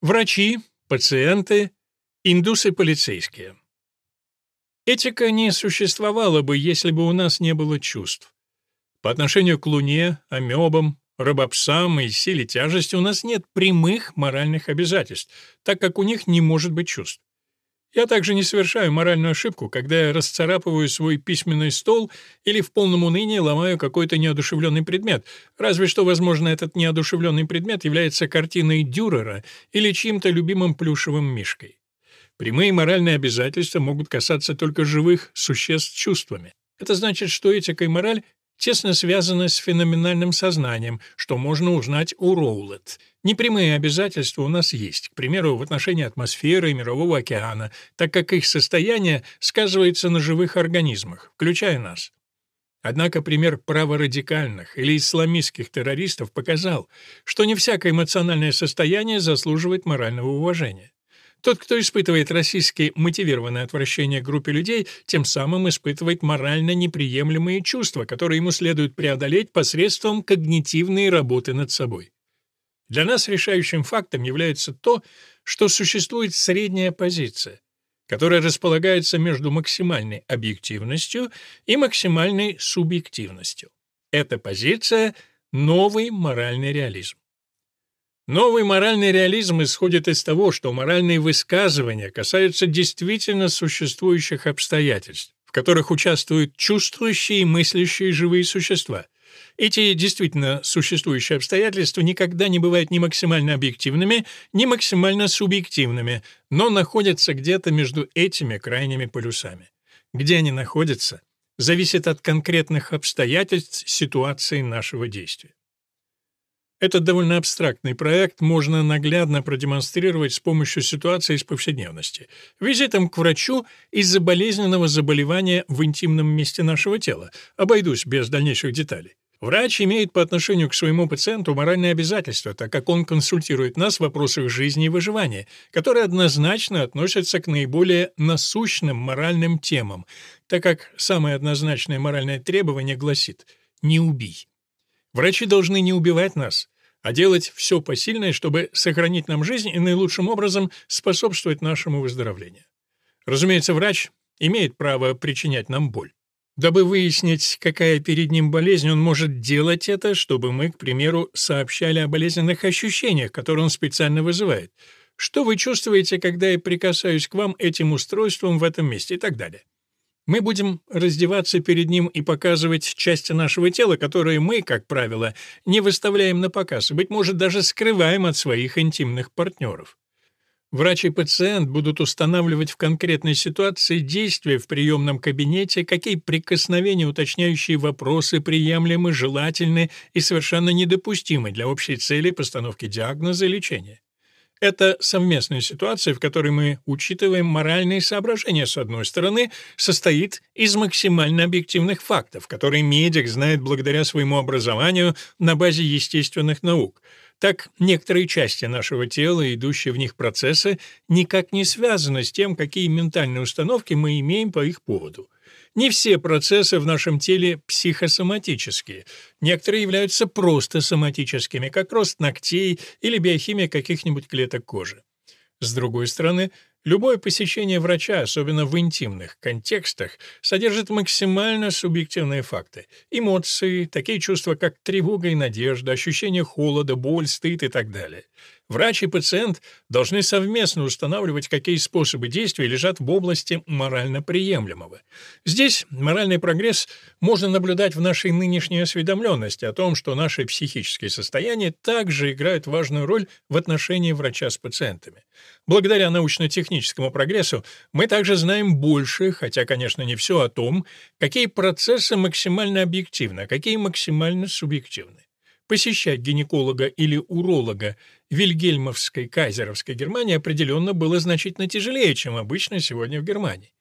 Врачи, пациенты, индусы-полицейские. Этика не существовала бы, если бы у нас не было чувств. По отношению к Луне, амебам, рыбопсам и силе тяжести у нас нет прямых моральных обязательств, так как у них не может быть чувств. Я также не совершаю моральную ошибку, когда я расцарапываю свой письменный стол или в полном унынии ломаю какой-то неодушевленный предмет, разве что, возможно, этот неодушевленный предмет является картиной Дюрера или чьим-то любимым плюшевым мишкой. Прямые моральные обязательства могут касаться только живых существ чувствами. Это значит, что этика и мораль тесно связаны с феноменальным сознанием, что можно узнать у Роулет. Непрямые обязательства у нас есть, к примеру, в отношении атмосферы и мирового океана, так как их состояние сказывается на живых организмах, включая нас. Однако пример праворадикальных или исламистских террористов показал, что не всякое эмоциональное состояние заслуживает морального уважения. Тот, кто испытывает российски мотивированное отвращение к группе людей, тем самым испытывает морально неприемлемые чувства, которые ему следует преодолеть посредством когнитивной работы над собой. Для нас решающим фактом является то, что существует средняя позиция, которая располагается между максимальной объективностью и максимальной субъективностью. Эта позиция — новый моральный реализм. Новый моральный реализм исходит из того, что моральные высказывания касаются действительно существующих обстоятельств, в которых участвуют чувствующие и мыслящие живые существа. Эти действительно существующие обстоятельства никогда не бывают ни максимально объективными, ни максимально субъективными, но находятся где-то между этими крайними полюсами. Где они находятся, зависит от конкретных обстоятельств ситуации нашего действия. Этот довольно абстрактный проект можно наглядно продемонстрировать с помощью ситуации из повседневности. Визитом к врачу из-за болезненного заболевания в интимном месте нашего тела. Обойдусь без дальнейших деталей. Врач имеет по отношению к своему пациенту моральные обязательства, так как он консультирует нас в вопросах жизни и выживания, которые однозначно относятся к наиболее насущным моральным темам, так как самое однозначное моральное требование гласит «не убий». Врачи должны не убивать нас, а делать все посильное, чтобы сохранить нам жизнь и наилучшим образом способствовать нашему выздоровлению. Разумеется, врач имеет право причинять нам боль. Дабы выяснить, какая перед ним болезнь, он может делать это, чтобы мы, к примеру, сообщали о болезненных ощущениях, которые он специально вызывает. Что вы чувствуете, когда я прикасаюсь к вам этим устройством в этом месте и так далее. Мы будем раздеваться перед ним и показывать части нашего тела, которые мы, как правило, не выставляем на показ, быть может, даже скрываем от своих интимных партнеров. Врач и пациент будут устанавливать в конкретной ситуации действия в приемном кабинете, какие прикосновения, уточняющие вопросы приемлемы, желательны и совершенно недопустимы для общей цели постановки диагноза и лечения. Это совместная ситуация, в которой мы учитываем моральные соображения, с одной стороны, состоит из максимально объективных фактов, которые медик знает благодаря своему образованию на базе естественных наук. Так, некоторые части нашего тела, идущие в них процессы, никак не связаны с тем, какие ментальные установки мы имеем по их поводу. Не все процессы в нашем теле психосоматические. Некоторые являются просто соматическими, как рост ногтей или биохимия каких-нибудь клеток кожи. С другой стороны, Любое посещение врача, особенно в интимных контекстах, содержит максимально субъективные факты. Эмоции, такие чувства, как тревога и надежда, ощущение холода, боль, стыд и так далее. Врач и пациент должны совместно устанавливать, какие способы действия лежат в области морально приемлемого. Здесь моральный прогресс можно наблюдать в нашей нынешней осведомленности о том, что наши психические состояния также играют важную роль в отношении врача с пациентами. Благодаря научно-техническому прогрессу мы также знаем больше, хотя, конечно, не все о том, какие процессы максимально объективны, а какие максимально субъективны. Посещать гинеколога или уролога Вильгельмовской кайзеровской Германии определенно было значительно тяжелее, чем обычно сегодня в Германии.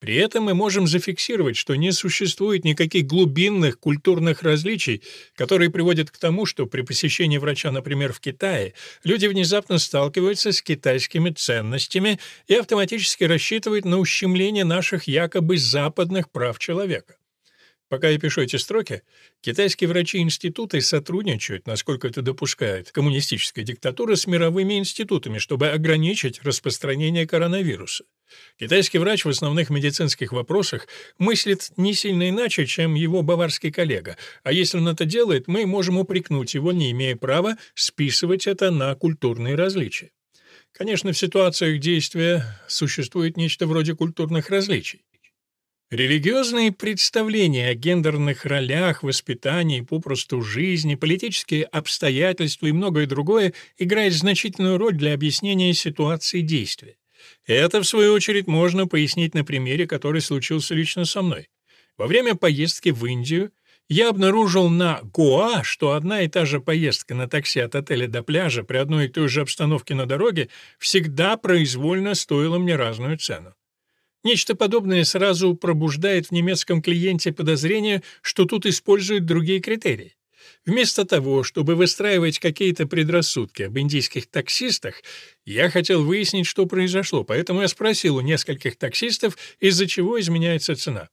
При этом мы можем зафиксировать, что не существует никаких глубинных культурных различий, которые приводят к тому, что при посещении врача, например, в Китае, люди внезапно сталкиваются с китайскими ценностями и автоматически рассчитывают на ущемление наших якобы западных прав человека. Пока я пишу эти строки, китайские врачи-институты сотрудничают, насколько это допускает коммунистическая диктатура, с мировыми институтами, чтобы ограничить распространение коронавируса. Китайский врач в основных медицинских вопросах мыслит не сильно иначе, чем его баварский коллега, а если он это делает, мы можем упрекнуть его, не имея права списывать это на культурные различия. Конечно, в ситуациях действия существует нечто вроде культурных различий. Религиозные представления о гендерных ролях, воспитании, попросту жизни, политические обстоятельства и многое другое играют значительную роль для объяснения ситуации действия. Это, в свою очередь, можно пояснить на примере, который случился лично со мной. Во время поездки в Индию я обнаружил на Гоа, что одна и та же поездка на такси от отеля до пляжа при одной и той же обстановке на дороге всегда произвольно стоила мне разную цену. Нечто подобное сразу пробуждает в немецком клиенте подозрение, что тут используют другие критерии. Вместо того, чтобы выстраивать какие-то предрассудки об индийских таксистах, я хотел выяснить, что произошло, поэтому я спросил у нескольких таксистов, из-за чего изменяется цена.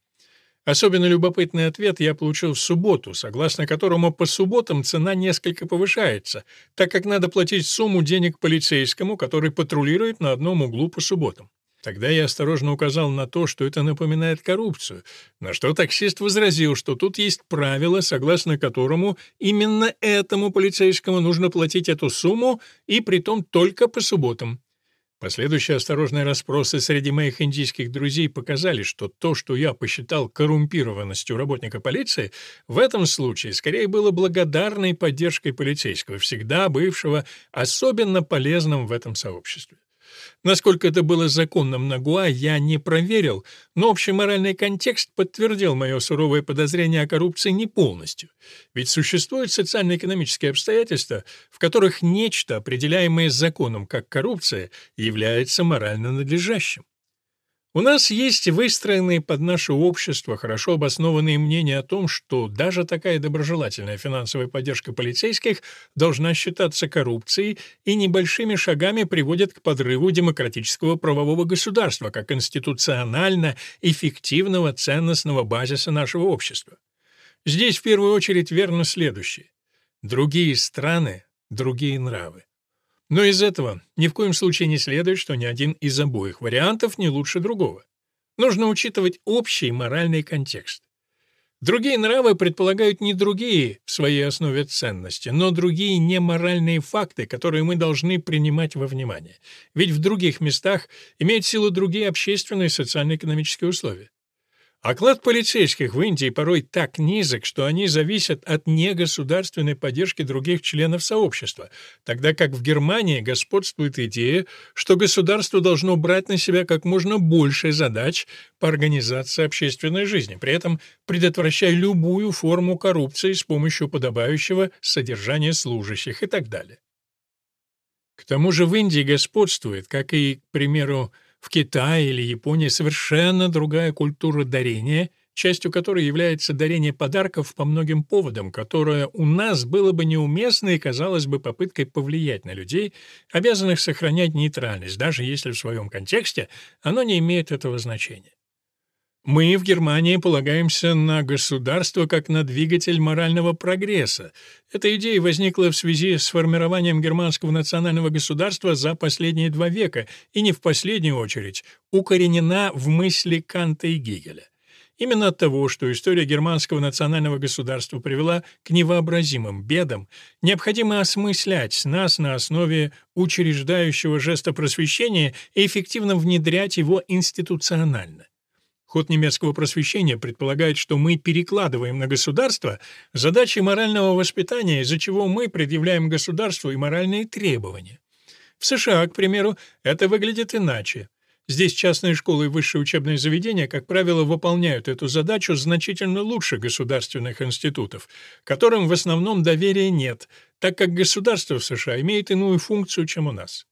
Особенно любопытный ответ я получил в субботу, согласно которому по субботам цена несколько повышается, так как надо платить сумму денег полицейскому, который патрулирует на одном углу по субботам. Тогда я осторожно указал на то, что это напоминает коррупцию, на что таксист возразил, что тут есть правило, согласно которому именно этому полицейскому нужно платить эту сумму, и притом только по субботам. Последующие осторожные расспросы среди моих индийских друзей показали, что то, что я посчитал коррумпированностью работника полиции, в этом случае скорее было благодарной поддержкой полицейского, всегда бывшего особенно полезным в этом сообществе. Насколько это было законным на Гуа, я не проверил, но общий моральный контекст подтвердил мое суровое подозрение о коррупции не полностью. Ведь существуют социально-экономические обстоятельства, в которых нечто, определяемое законом как коррупция, является морально надлежащим. У нас есть выстроенные под наше общество хорошо обоснованные мнения о том, что даже такая доброжелательная финансовая поддержка полицейских должна считаться коррупцией и небольшими шагами приводит к подрыву демократического правового государства как институционально эффективного ценностного базиса нашего общества. Здесь в первую очередь верно следующее. Другие страны — другие нравы. Но из этого ни в коем случае не следует, что ни один из обоих вариантов не лучше другого. Нужно учитывать общий моральный контекст. Другие нравы предполагают не другие в своей основе ценности, но другие неморальные факты, которые мы должны принимать во внимание. Ведь в других местах имеют силу другие общественные и социально-экономические условия. Оклад полицейских в Индии порой так низок, что они зависят от негосударственной поддержки других членов сообщества, тогда как в Германии господствует идея, что государство должно брать на себя как можно больше задач по организации общественной жизни, при этом предотвращая любую форму коррупции с помощью подобающего содержания служащих и так далее. К тому же в Индии господствует, как и, к примеру, в Китае или Японии совершенно другая культура дарения, частью которой является дарение подарков по многим поводам, которое у нас было бы неуместно и казалось бы попыткой повлиять на людей, обязанных сохранять нейтральность, даже если в своем контексте оно не имеет этого значения. Мы в Германии полагаемся на государство как на двигатель морального прогресса. Эта идея возникла в связи с формированием германского национального государства за последние два века и не в последнюю очередь укоренена в мысли Канта и Гегеля. Именно от того, что история германского национального государства привела к невообразимым бедам, необходимо осмыслять нас на основе учреждающего жеста просвещения и эффективно внедрять его институционально. Ход немецкого просвещения предполагает, что мы перекладываем на государство задачи морального воспитания, из-за чего мы предъявляем государству и моральные требования. В США, к примеру, это выглядит иначе. Здесь частные школы и высшие учебные заведения, как правило, выполняют эту задачу значительно лучше государственных институтов, которым в основном доверия нет, так как государство в США имеет иную функцию, чем у нас.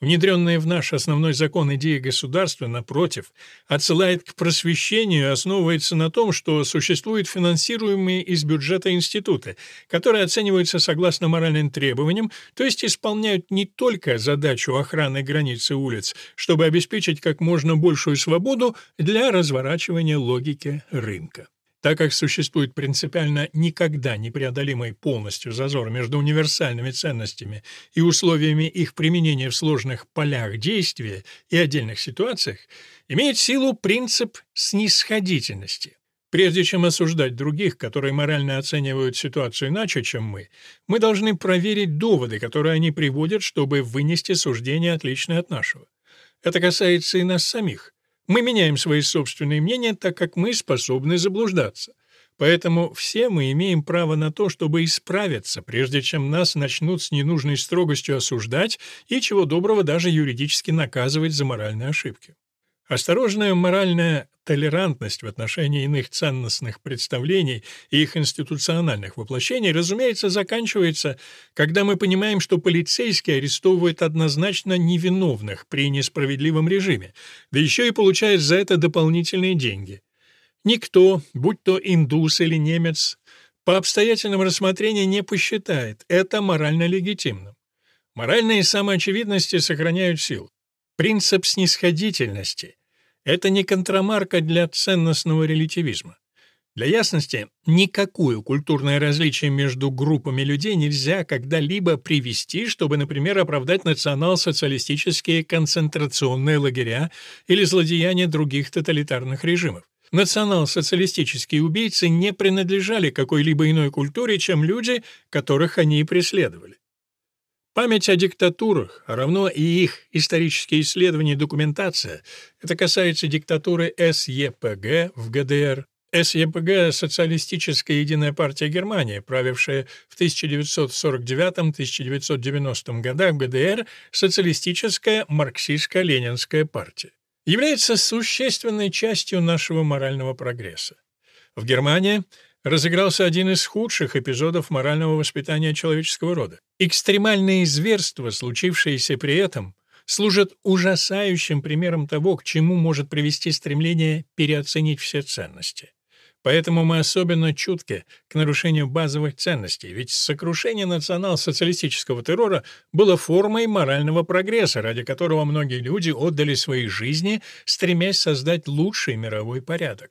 Внедренная в наш основной закон идея государства, напротив, отсылает к просвещению и основывается на том, что существуют финансируемые из бюджета институты, которые оцениваются согласно моральным требованиям, то есть исполняют не только задачу охраны границы улиц, чтобы обеспечить как можно большую свободу для разворачивания логики рынка. Так как существует принципиально никогда непреодолимый полностью зазор между универсальными ценностями и условиями их применения в сложных полях действия и отдельных ситуациях, имеет силу принцип снисходительности. Прежде чем осуждать других, которые морально оценивают ситуацию иначе, чем мы, мы должны проверить доводы, которые они приводят, чтобы вынести суждение, отличное от нашего. Это касается и нас самих. Мы меняем свои собственные мнения, так как мы способны заблуждаться. Поэтому все мы имеем право на то, чтобы исправиться, прежде чем нас начнут с ненужной строгостью осуждать и, чего доброго, даже юридически наказывать за моральные ошибки. Осторожная моральная толерантность в отношении иных ценностных представлений и их институциональных воплощений, разумеется, заканчивается, когда мы понимаем, что полицейские арестовывают однозначно невиновных при несправедливом режиме, да еще и получают за это дополнительные деньги. Никто, будь то индус или немец, по обстоятельному рассмотрению не посчитает это морально легитимным. Моральные самоочевидности сохраняют силу. Принцип снисходительности — это не контрамарка для ценностного релятивизма. Для ясности, никакое культурное различие между группами людей нельзя когда-либо привести, чтобы, например, оправдать национал-социалистические концентрационные лагеря или злодеяния других тоталитарных режимов. Национал-социалистические убийцы не принадлежали какой-либо иной культуре, чем люди, которых они преследовали. Память о диктатурах, а равно и их исторические исследования и документация, это касается диктатуры СЕПГ в ГДР, СЕПГ – Социалистическая единая партия Германии, правившая в 1949-1990 годах в ГДР Социалистическая марксистско-ленинская партия, является существенной частью нашего морального прогресса. В Германии – разыгрался один из худших эпизодов морального воспитания человеческого рода. Экстремальные зверства, случившиеся при этом, служат ужасающим примером того, к чему может привести стремление переоценить все ценности. Поэтому мы особенно чутки к нарушению базовых ценностей, ведь сокрушение национал-социалистического террора было формой морального прогресса, ради которого многие люди отдали свои жизни, стремясь создать лучший мировой порядок.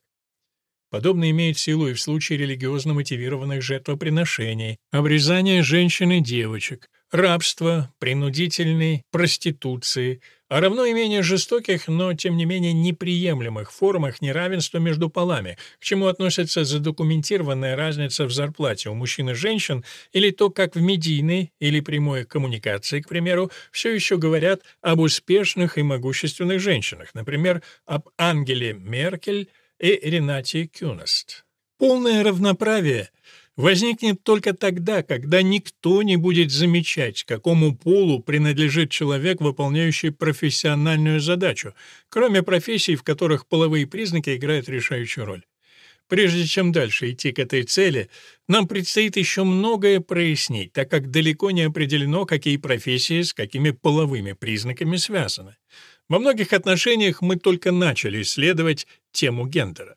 Подобное имеет силу и в случае религиозно мотивированных жертвоприношений, обрезания женщин и девочек, рабства, принудительной проституции, а равно и менее жестоких, но тем не менее неприемлемых формах неравенства между полами, к чему относится задокументированная разница в зарплате у мужчин и женщин, или то, как в медийной или прямой коммуникации, к примеру, все еще говорят об успешных и могущественных женщинах, например, об Ангеле Меркель, и Ренати Кюнест. Полное равноправие возникнет только тогда, когда никто не будет замечать, какому полу принадлежит человек, выполняющий профессиональную задачу, кроме профессий, в которых половые признаки играют решающую роль. Прежде чем дальше идти к этой цели, нам предстоит еще многое прояснить, так как далеко не определено, какие профессии с какими половыми признаками связаны. Во многих отношениях мы только начали исследовать тему гендера.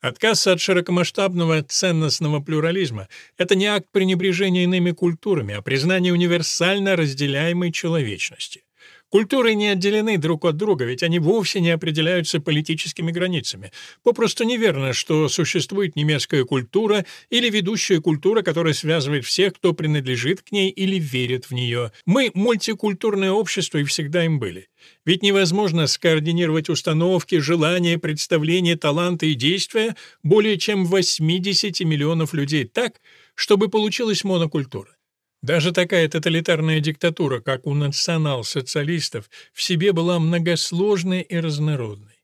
Отказ от широкомасштабного ценностного плюрализма — это не акт пренебрежения иными культурами, а признание универсально разделяемой человечности. Культуры не отделены друг от друга, ведь они вовсе не определяются политическими границами. Попросту неверно, что существует немецкая культура или ведущая культура, которая связывает всех, кто принадлежит к ней или верит в нее. Мы — мультикультурное общество и всегда им были. Ведь невозможно скоординировать установки, желания, представления, таланты и действия более чем 80 миллионов людей так, чтобы получилась монокультура. Даже такая тоталитарная диктатура, как у национал-социалистов, в себе была многосложной и разнородной.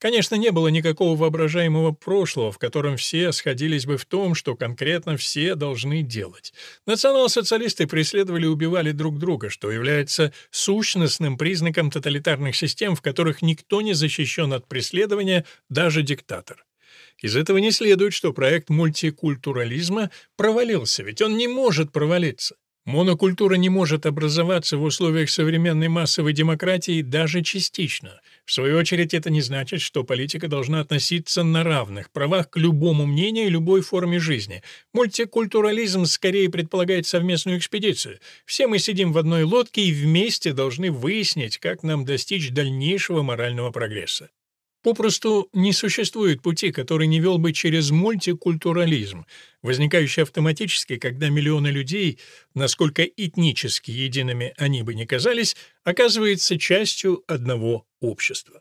Конечно, не было никакого воображаемого прошлого, в котором все сходились бы в том, что конкретно все должны делать. Национал-социалисты преследовали и убивали друг друга, что является сущностным признаком тоталитарных систем, в которых никто не защищен от преследования, даже диктатор. Из этого не следует, что проект мультикультурализма провалился, ведь он не может провалиться. Монокультура не может образоваться в условиях современной массовой демократии даже частично. В свою очередь, это не значит, что политика должна относиться на равных правах к любому мнению и любой форме жизни. Мультикультурализм скорее предполагает совместную экспедицию. Все мы сидим в одной лодке и вместе должны выяснить, как нам достичь дальнейшего морального прогресса. Попросту не существует пути, который не вел бы через мультикультурализм, возникающий автоматически, когда миллионы людей, насколько этнически едиными они бы ни казались, оказываются частью одного общества.